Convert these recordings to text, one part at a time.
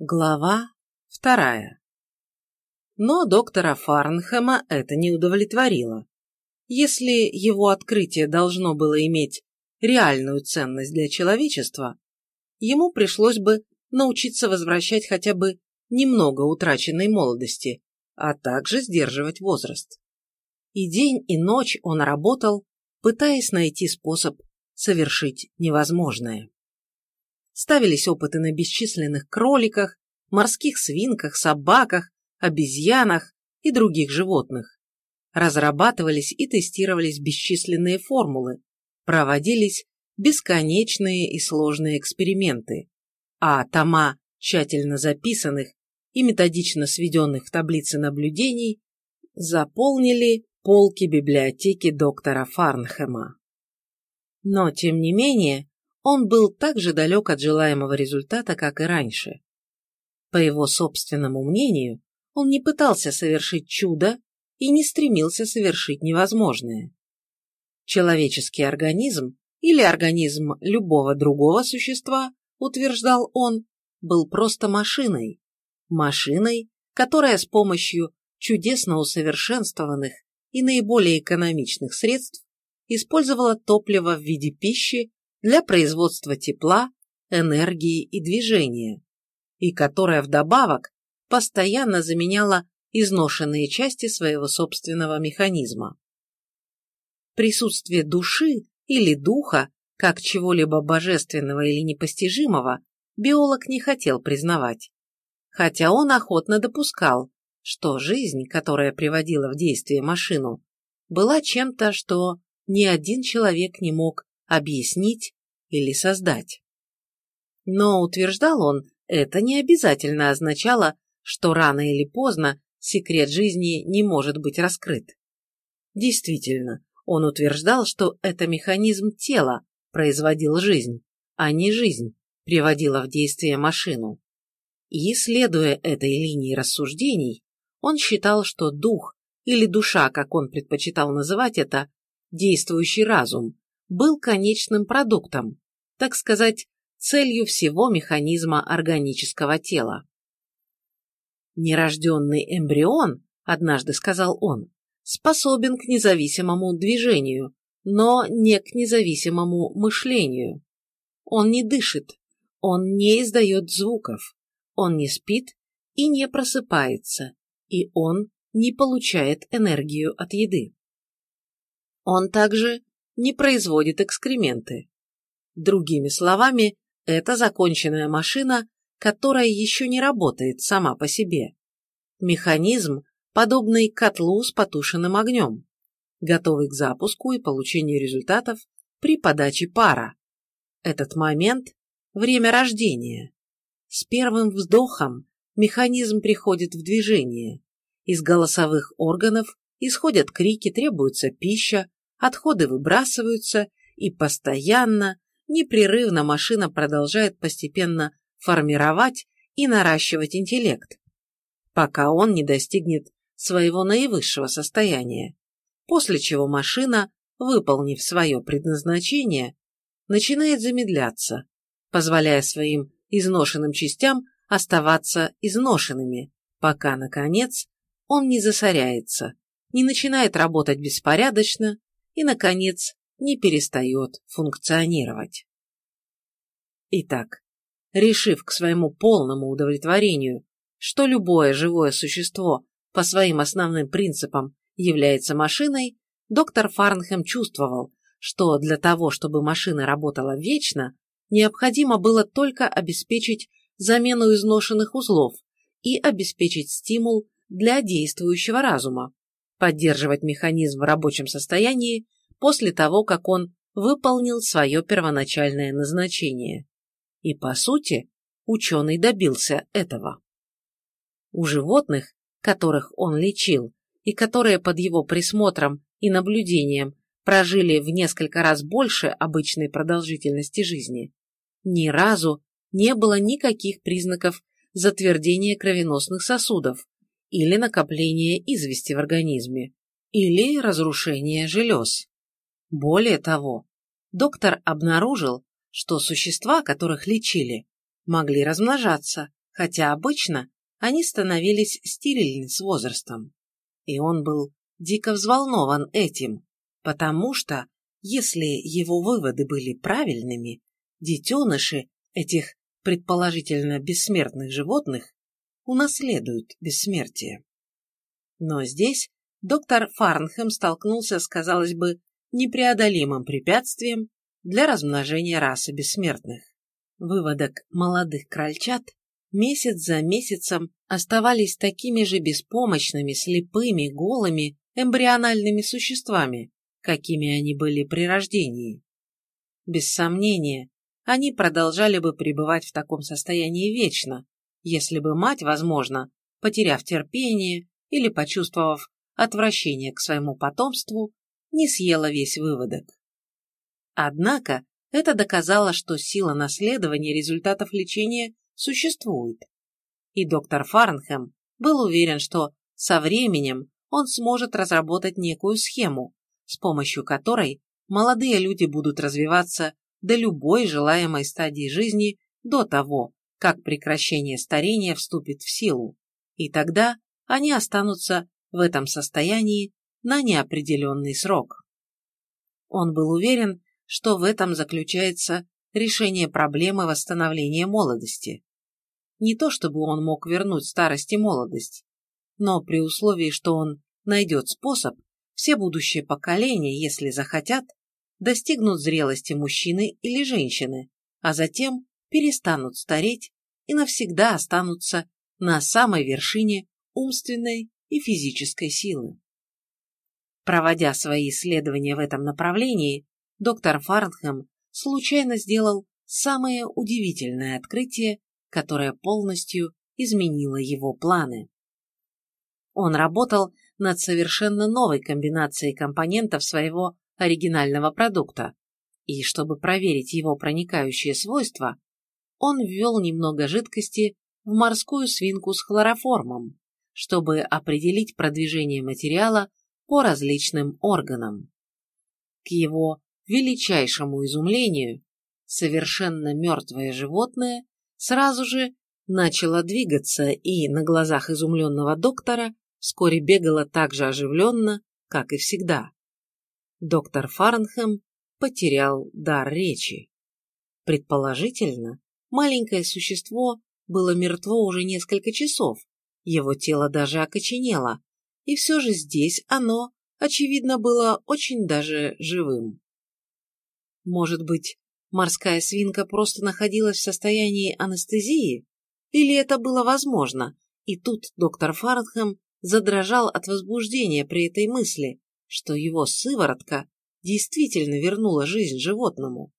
Глава вторая. Но доктора Фарнхэма это не удовлетворило. Если его открытие должно было иметь реальную ценность для человечества, ему пришлось бы научиться возвращать хотя бы немного утраченной молодости, а также сдерживать возраст. И день, и ночь он работал, пытаясь найти способ совершить невозможное ставились опыты на бесчисленных кроликах, морских свинках, собаках, обезьянах и других животных. Разрабатывались и тестировались бесчисленные формулы, проводились бесконечные и сложные эксперименты, а тома тщательно записанных и методично сведенных в таблице наблюдений заполнили полки библиотеки доктора Фарнхэма. Но, тем не менее, он был так же далек от желаемого результата, как и раньше. По его собственному мнению, он не пытался совершить чудо и не стремился совершить невозможное. Человеческий организм или организм любого другого существа, утверждал он, был просто машиной. Машиной, которая с помощью чудесно усовершенствованных и наиболее экономичных средств использовала топливо в виде пищи для производства тепла, энергии и движения, и которая вдобавок постоянно заменяла изношенные части своего собственного механизма. Присутствие души или духа, как чего-либо божественного или непостижимого, биолог не хотел признавать, хотя он охотно допускал, что жизнь, которая приводила в действие машину, была чем-то, что ни один человек не мог объяснить или создать. Но, утверждал он, это не обязательно означало, что рано или поздно секрет жизни не может быть раскрыт. Действительно, он утверждал, что это механизм тела производил жизнь, а не жизнь приводила в действие машину. И, следуя этой линии рассуждений, он считал, что дух или душа, как он предпочитал называть это, действующий разум, был конечным продуктом, так сказать, целью всего механизма органического тела. Нерожденный эмбрион, однажды сказал он, способен к независимому движению, но не к независимому мышлению. Он не дышит, он не издает звуков, он не спит и не просыпается, и он не получает энергию от еды. Он также не производит экскременты. Другими словами, это законченная машина, которая еще не работает сама по себе. Механизм, подобный котлу с потушенным огнем, готовый к запуску и получению результатов при подаче пара. Этот момент – время рождения. С первым вздохом механизм приходит в движение. Из голосовых органов исходят крики, требуется пища, отходы выбрасываются, и постоянно, непрерывно машина продолжает постепенно формировать и наращивать интеллект, пока он не достигнет своего наивысшего состояния, после чего машина, выполнив свое предназначение, начинает замедляться, позволяя своим изношенным частям оставаться изношенными, пока, наконец, он не засоряется, не начинает работать беспорядочно и, наконец, не перестает функционировать. Итак, решив к своему полному удовлетворению, что любое живое существо по своим основным принципам является машиной, доктор Фарнхэм чувствовал, что для того, чтобы машина работала вечно, необходимо было только обеспечить замену изношенных узлов и обеспечить стимул для действующего разума, поддерживать механизм в рабочем состоянии после того, как он выполнил свое первоначальное назначение. И, по сути, ученый добился этого. У животных, которых он лечил, и которые под его присмотром и наблюдением прожили в несколько раз больше обычной продолжительности жизни, ни разу не было никаких признаков затвердения кровеносных сосудов или накопления извести в организме, или разрушения желез. Более того, доктор обнаружил, что существа, которых лечили, могли размножаться, хотя обычно они становились стерильны с возрастом. И он был дико взволнован этим, потому что, если его выводы были правильными, детеныши этих предположительно бессмертных животных унаследуют бессмертие. Но здесь доктор Фарнхэм столкнулся с, казалось бы, непреодолимым препятствием для размножения расы бессмертных. Выводок молодых крольчат месяц за месяцем оставались такими же беспомощными, слепыми, голыми, эмбриональными существами, какими они были при рождении. Без сомнения, они продолжали бы пребывать в таком состоянии вечно, если бы мать, возможно, потеряв терпение или почувствовав отвращение к своему потомству, не съела весь выводок. Однако это доказало, что сила наследования результатов лечения существует. И доктор Фарнхэм был уверен, что со временем он сможет разработать некую схему, с помощью которой молодые люди будут развиваться до любой желаемой стадии жизни до того, как прекращение старения вступит в силу, и тогда они останутся в этом состоянии на неопределенный срок. Он был уверен, что в этом заключается решение проблемы восстановления молодости. Не то чтобы он мог вернуть старость и молодость, но при условии, что он найдет способ, все будущие поколения, если захотят, достигнут зрелости мужчины или женщины, а затем перестанут стареть и навсегда останутся на самой вершине умственной и физической силы. Проводя свои исследования в этом направлении, доктор Фарнхэм случайно сделал самое удивительное открытие, которое полностью изменило его планы. Он работал над совершенно новой комбинацией компонентов своего оригинального продукта, и чтобы проверить его проникающие свойства, он ввел немного жидкости в морскую свинку с хлороформом, чтобы определить продвижение материала по различным органам. К его величайшему изумлению, совершенно мертвое животное сразу же начало двигаться и на глазах изумленного доктора вскоре бегало так же оживленно, как и всегда. Доктор Фарнхэм потерял дар речи. Предположительно, маленькое существо было мертво уже несколько часов, его тело даже окоченело, и все же здесь оно, очевидно, было очень даже живым. Может быть, морская свинка просто находилась в состоянии анестезии? Или это было возможно? И тут доктор Фарнхэм задрожал от возбуждения при этой мысли, что его сыворотка действительно вернула жизнь животному.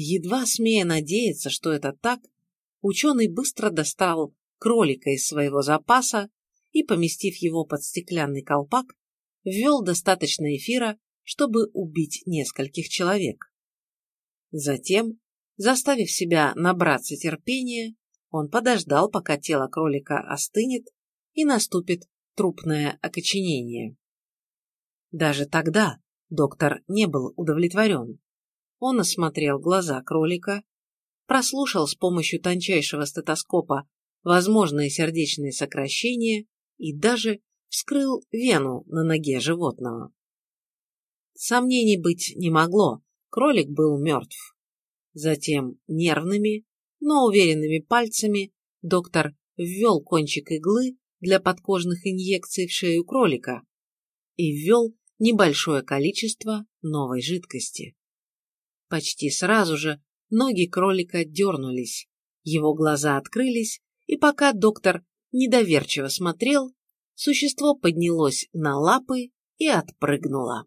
Едва смея надеяться, что это так, ученый быстро достал кролика из своего запаса и, поместив его под стеклянный колпак, ввел достаточно эфира, чтобы убить нескольких человек. Затем, заставив себя набраться терпения, он подождал, пока тело кролика остынет и наступит трупное окоченение. Даже тогда доктор не был удовлетворен. Он осмотрел глаза кролика, прослушал с помощью тончайшего стетоскопа возможные сердечные сокращения и даже вскрыл вену на ноге животного. Сомнений быть не могло, кролик был мертв. Затем нервными, но уверенными пальцами доктор ввел кончик иглы для подкожных инъекций в шею кролика и ввел небольшое количество новой жидкости. Почти сразу же ноги кролика дернулись, его глаза открылись, и пока доктор недоверчиво смотрел, существо поднялось на лапы и отпрыгнуло.